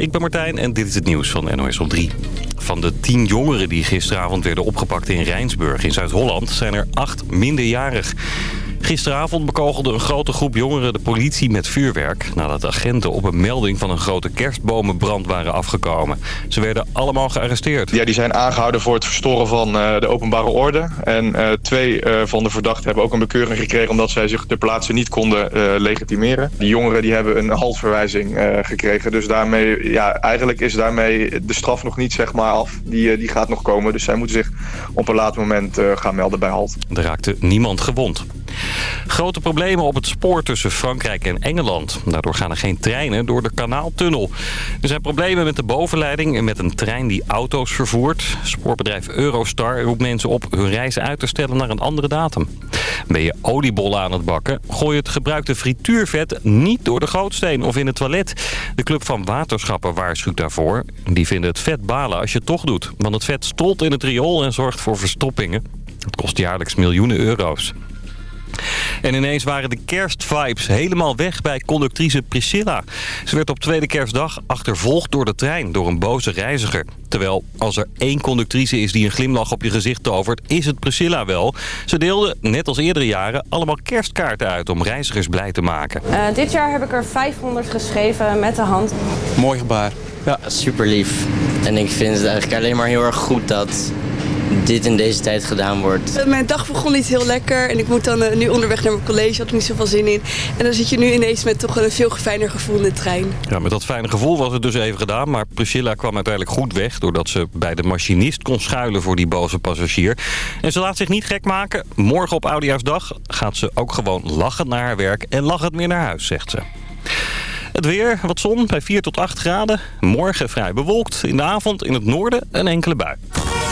ik ben Martijn en dit is het nieuws van NOS op 3. Van de tien jongeren die gisteravond werden opgepakt in Rijnsburg in Zuid-Holland... zijn er acht minderjarig. Gisteravond bekogelde een grote groep jongeren de politie met vuurwerk... nadat agenten op een melding van een grote kerstbomenbrand waren afgekomen. Ze werden allemaal gearresteerd. Ja, die zijn aangehouden voor het verstoren van uh, de openbare orde. En uh, twee uh, van de verdachten hebben ook een bekeuring gekregen... omdat zij zich ter plaatse niet konden legitimeren. Die jongeren die hebben een haltverwijzing gekregen. Dus daarmee, ja, eigenlijk is daarmee de straf nog niet zeg maar, af. Die, die gaat nog komen. Dus zij moeten zich op een later moment gaan melden bij halt. Er raakte niemand gewond. Grote problemen op het spoor tussen Frankrijk en Engeland. Daardoor gaan er geen treinen door de kanaaltunnel. Er zijn problemen met de bovenleiding en met een trein die auto's vervoert. Spoorbedrijf Eurostar roept mensen op hun reizen uit te stellen naar een andere datum. Ben je oliebollen aan het bakken? Gooi het gebruikte frituurvet niet door de gootsteen of in het toilet. De Club van Waterschappen waarschuwt daarvoor. Die vinden het vet balen als je het toch doet. Want het vet stolt in het riool en zorgt voor verstoppingen. Het kost jaarlijks miljoenen euro's. En ineens waren de kerstvibes helemaal weg bij conductrice Priscilla. Ze werd op tweede kerstdag achtervolgd door de trein, door een boze reiziger. Terwijl als er één conductrice is die een glimlach op je gezicht tovert, is het Priscilla wel. Ze deelde, net als eerdere jaren, allemaal kerstkaarten uit om reizigers blij te maken. Uh, dit jaar heb ik er 500 geschreven met de hand. Mooi gebaar. Ja, super lief. En ik vind het eigenlijk alleen maar heel erg goed dat dit in deze tijd gedaan wordt. Mijn dag begon niet heel lekker en ik moet dan uh, nu onderweg naar mijn college, had ik niet zoveel zin in. En dan zit je nu ineens met toch een veel fijner gevoel in de trein. Ja, met dat fijne gevoel was het dus even gedaan, maar Priscilla kwam uiteindelijk goed weg doordat ze bij de machinist kon schuilen voor die boze passagier. En ze laat zich niet gek maken. Morgen op Oudejaarsdag gaat ze ook gewoon lachend naar haar werk en lachend meer naar huis, zegt ze. Het weer, wat zon bij 4 tot 8 graden. Morgen vrij bewolkt. In de avond in het noorden een enkele bui.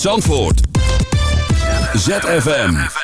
Zandvoort. ZFM.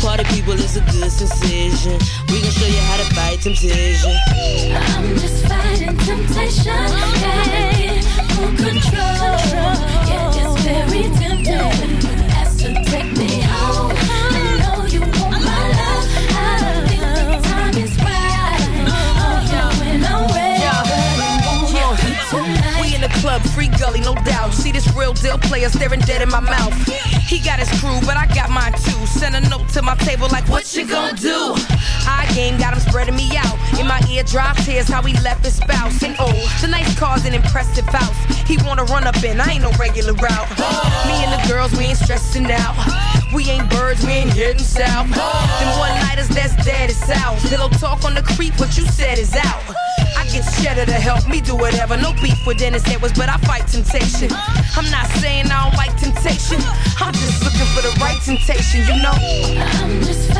Party people is a good decision. We gon' show you how to fight temptation. I'm just fighting temptation. Gotta full control. Yeah, it's very tempting club, free gully, no doubt. See this real deal player staring dead in my mouth. He got his crew, but I got mine too. Send a note to my table like, what you gonna do? I game got him spreading me out. In my ear, drop tears how he left his spouse. And oh, nice car's an impressive house. He wanna run up in, I ain't no regular route. Me and the girls, we ain't stressing out. We ain't birds, we ain't heading south. Them one nighters that's dead is south. Pillow talk on the creep, what you said is out. Get cheddar to help me do whatever. No beef with Dennis Edwards, but I fight temptation. I'm not saying I don't like temptation. I'm just looking for the right temptation, you know. I'm just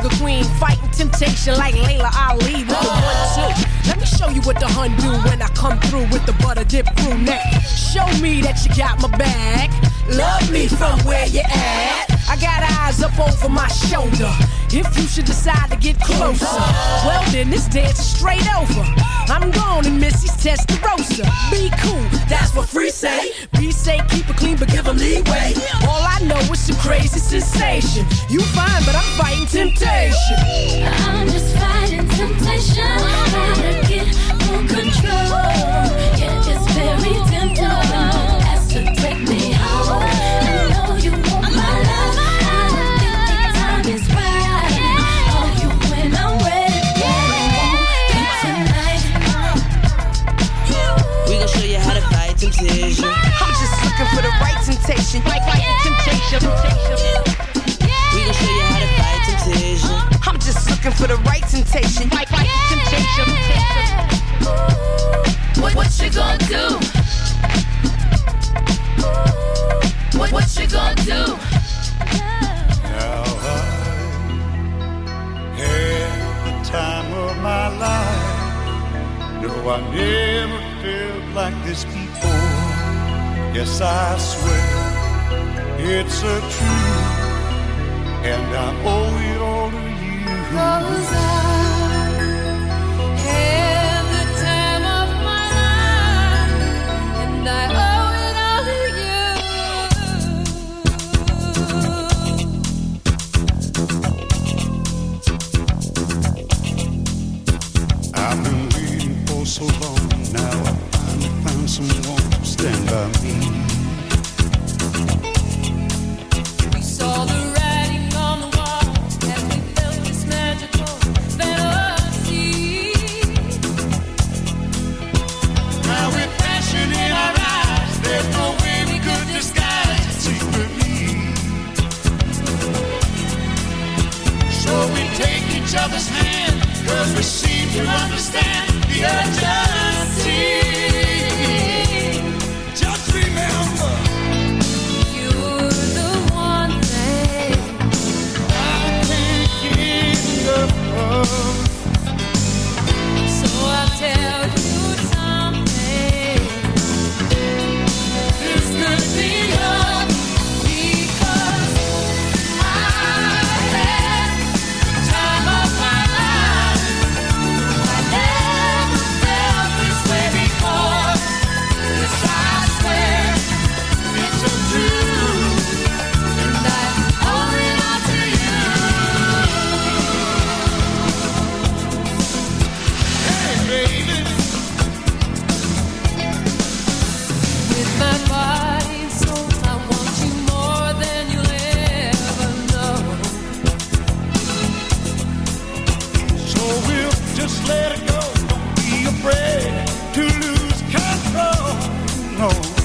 sugar queen, fighting temptation like Laila Ali with the one two. Let me show you what the hun do when I come through with the butter dip crew neck. Show me that you got my back. Love me from where you at. I got eyes up over my shoulder. If you should decide to get closer, well then this dance is straight over. I'm gone and Missy's Testarossa. Be cool, that's what free say. Be safe, keep it clean, but give give 'em leeway. All I know is some crazy sensation. You fine, but I'm fighting temptation. I'm just fighting temptation. Gotta get full control. Yeah, it's very tempting when you to take me home. I know you want my love. I think the time is right. Oh, you when I'm ready, but I want you tonight. We gon' show you how to fight temptation. Right temptation. Right, right temptation. We gon' show you how to fight temptation. I'm just looking for the right temptation. Right, right temptation. What, what you gonna do? What, what you gonna do? Now I had the time of my life. No, I never felt like this before. Yes, I swear it's a truth, and I owe you. Know.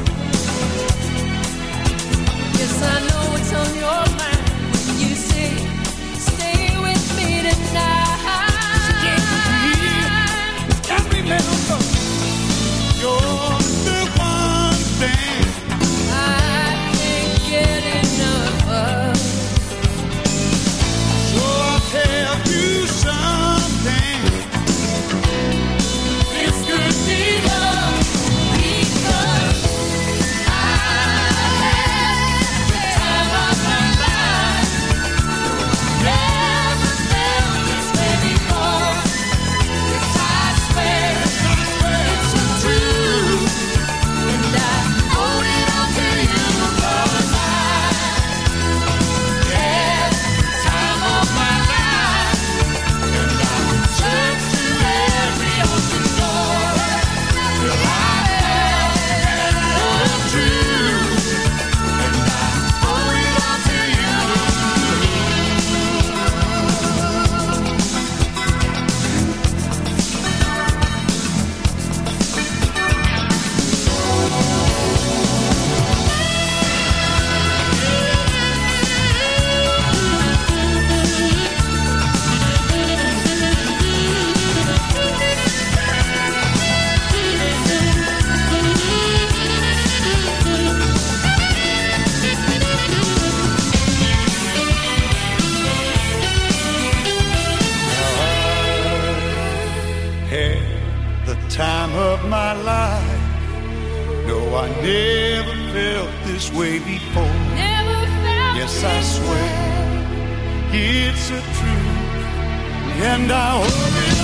Truth, and I owe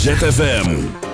ZFM.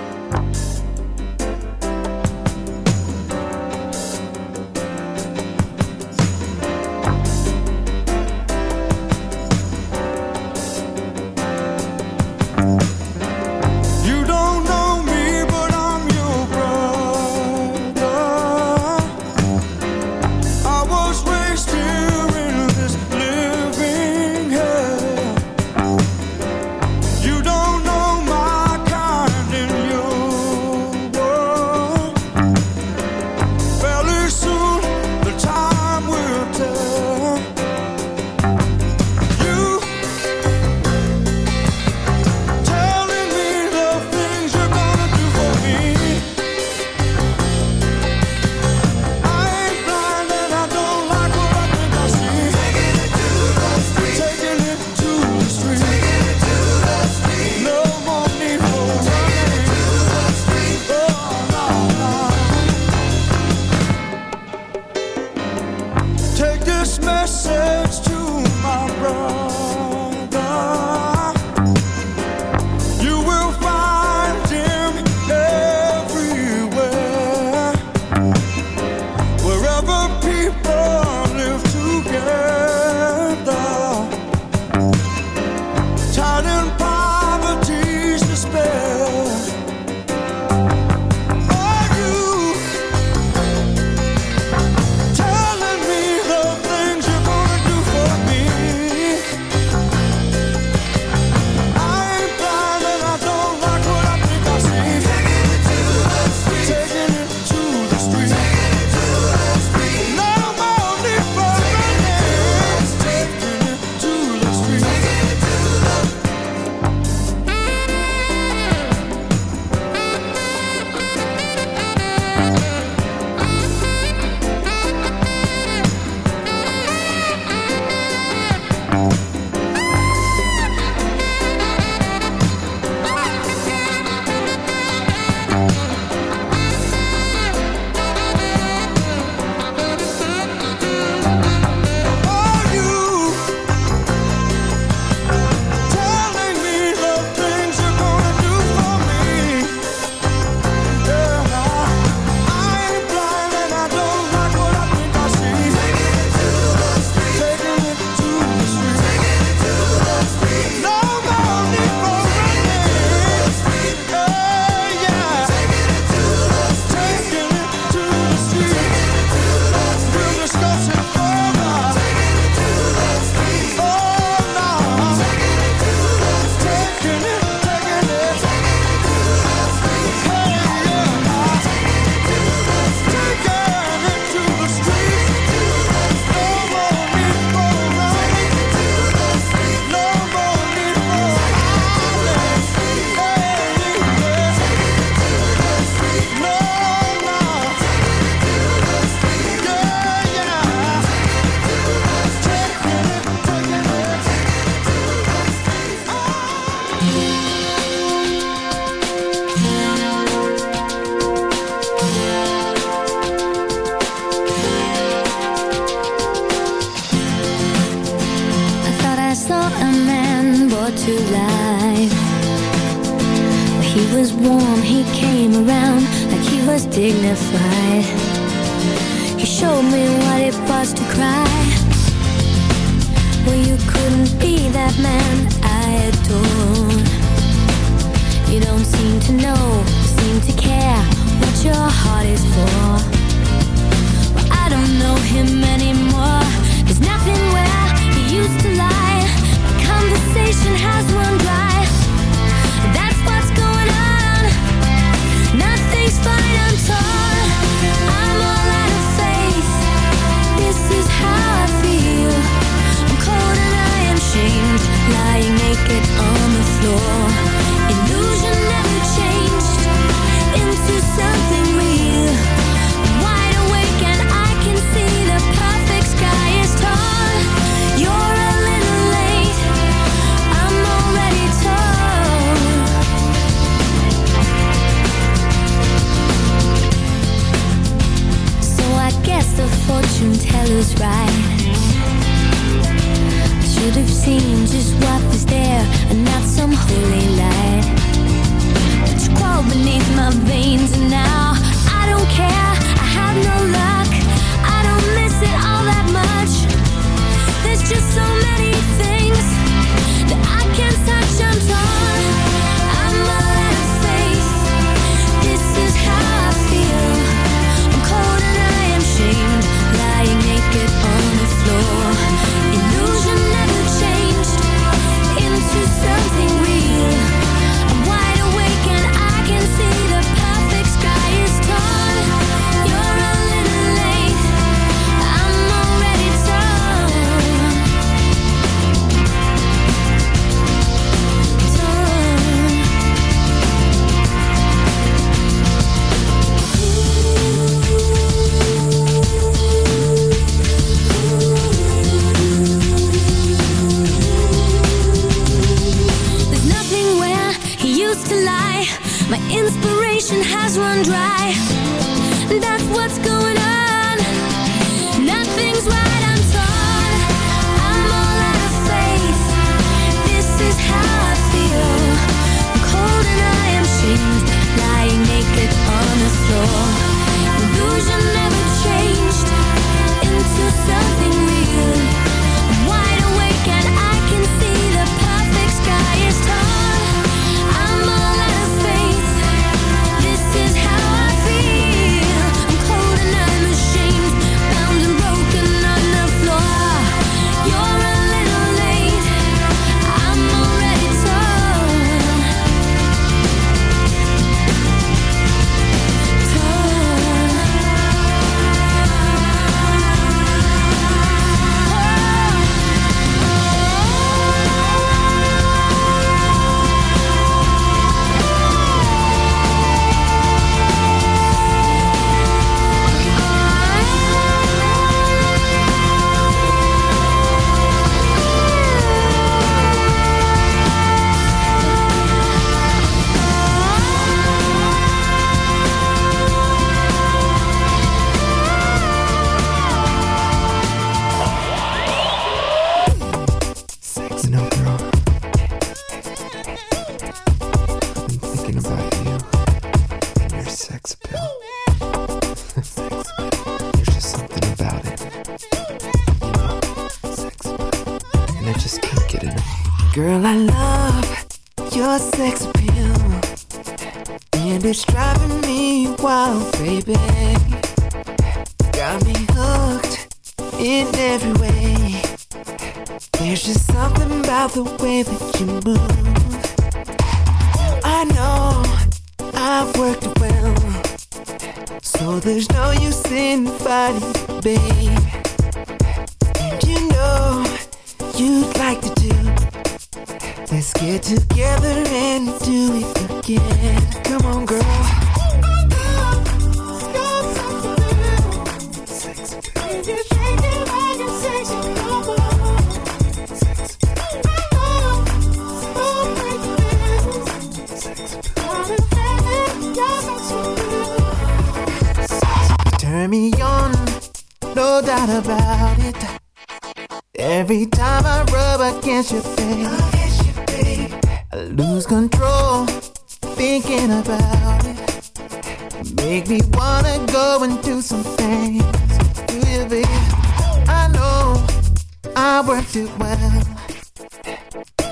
Worked it well.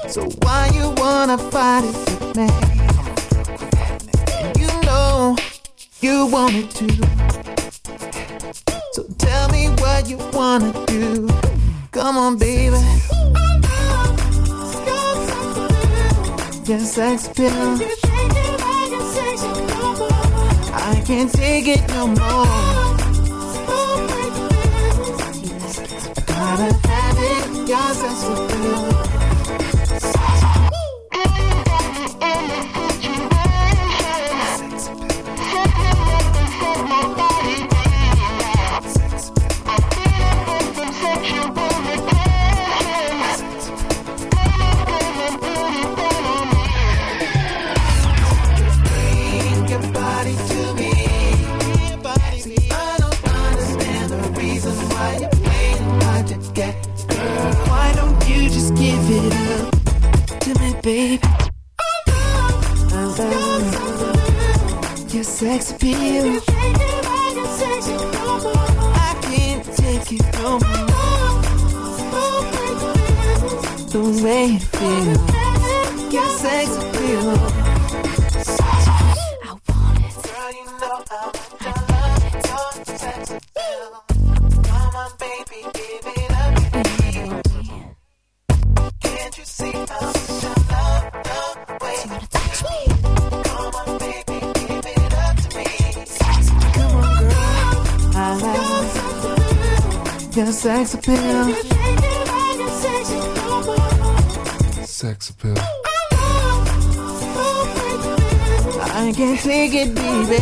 So why you wanna fight it with me? You know you want it too. So tell me what you wanna do. Come on, baby. Your sex appeal. I can't take it no more. I gotta have it. Your I can't take it, baby.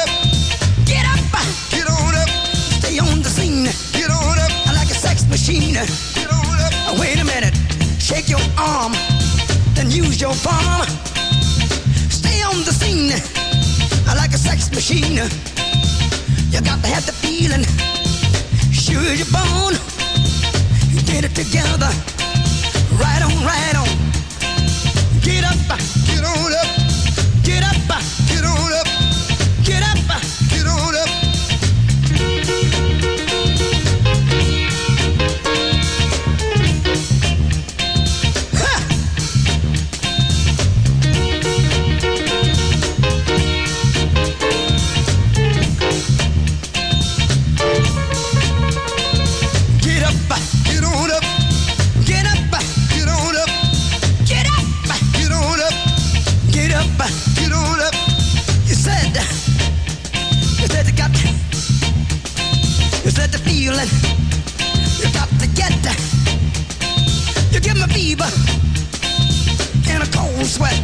up. Machine. Wait a minute. Shake your arm. Then use your palm. Stay on the scene. Like a sex machine. You got to have the feeling. Sure as born. Get it together. Right on, right on. Get up, get on up. Get on up. You said, you said you got, you said the feeling. You got to get, you give me fever and a cold sweat.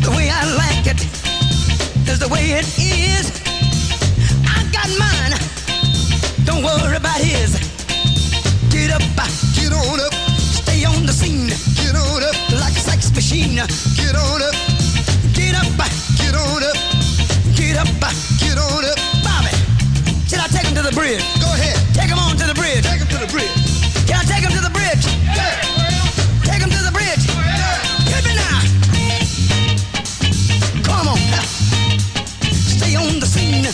The way I like it is the way it is. I got mine. Don't worry about his. Get up, get on up. The scene. Get on up like a sex machine. Get on up. Get up, get on up. Get up, get on up. Bobby, should I take him to the bridge? Go ahead. Take him on to the bridge. Take him to the bridge. Can I take him to the bridge? Yeah. Take him to the bridge. Hit me now. Come on. Stay on the scene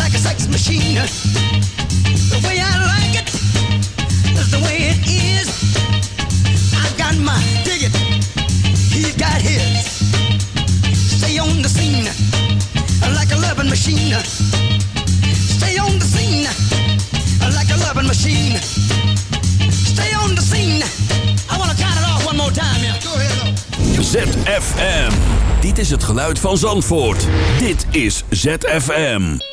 like a sex machine. The way I like it is the way it is. Stay on machine. Stay machine. Stay on ZFM. Dit is het geluid van Zandvoort. Dit is ZFM.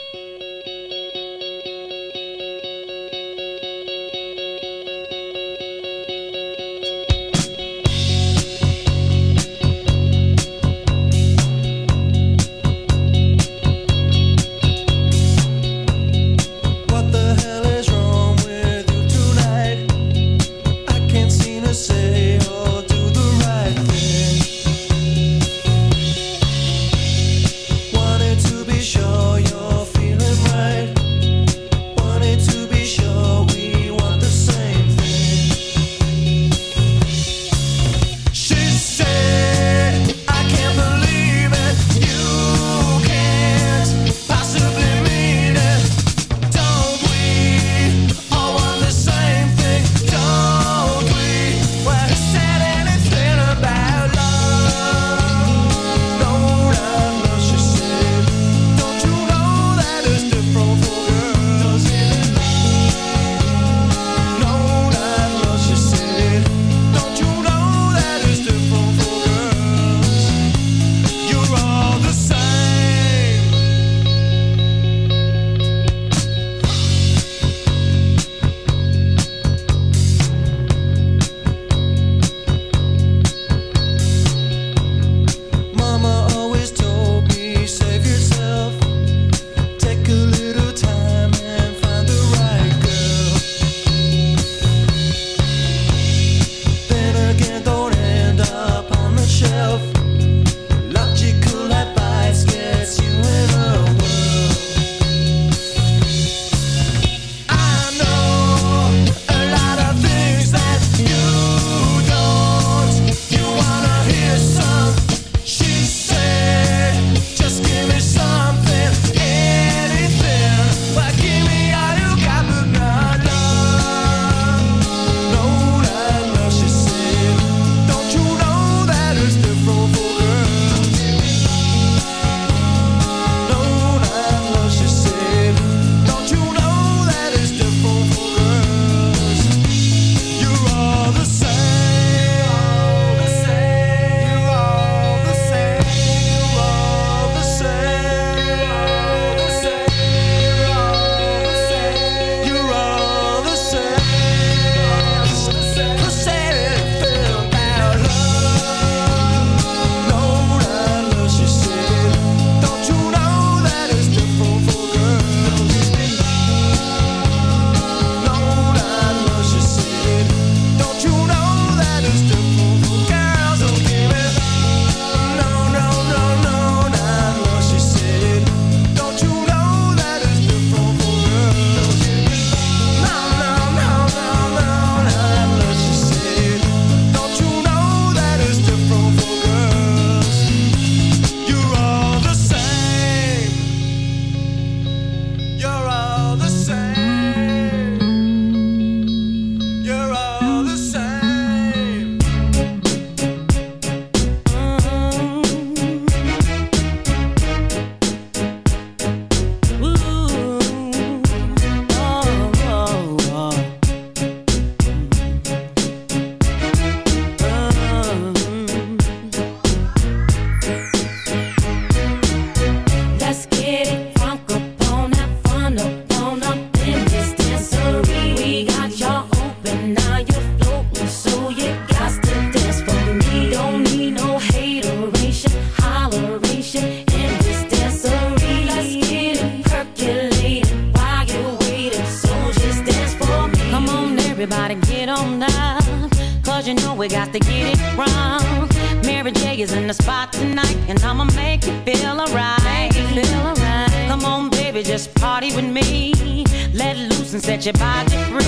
Let loose and set your body free.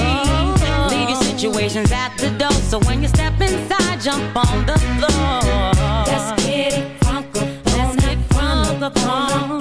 Leave your situations at the door. So when you step inside, jump on the floor. Let's get it funky. Let's get funky.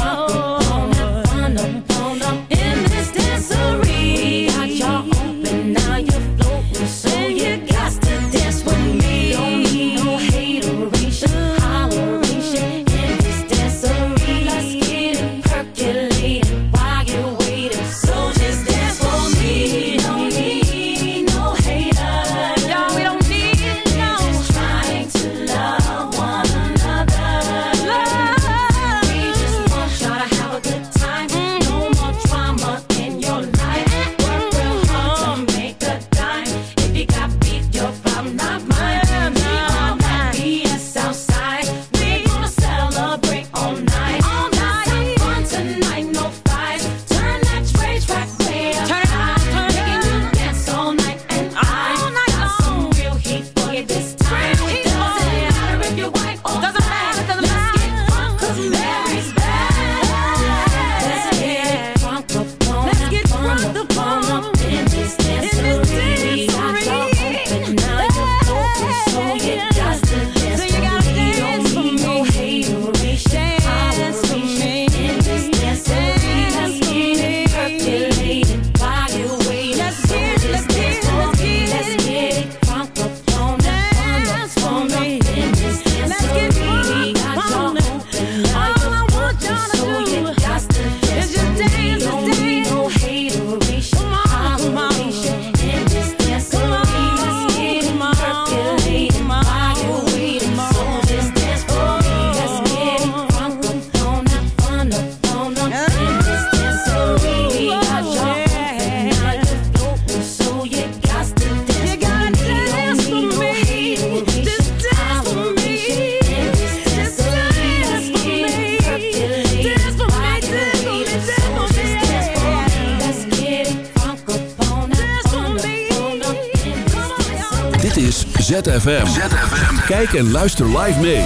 Kijk en luister live mee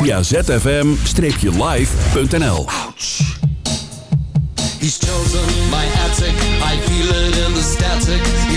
via zfm-live.nl He's chosen my attic, I feel it in the static.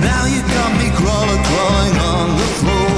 Now you got me crawling, crawling on the floor.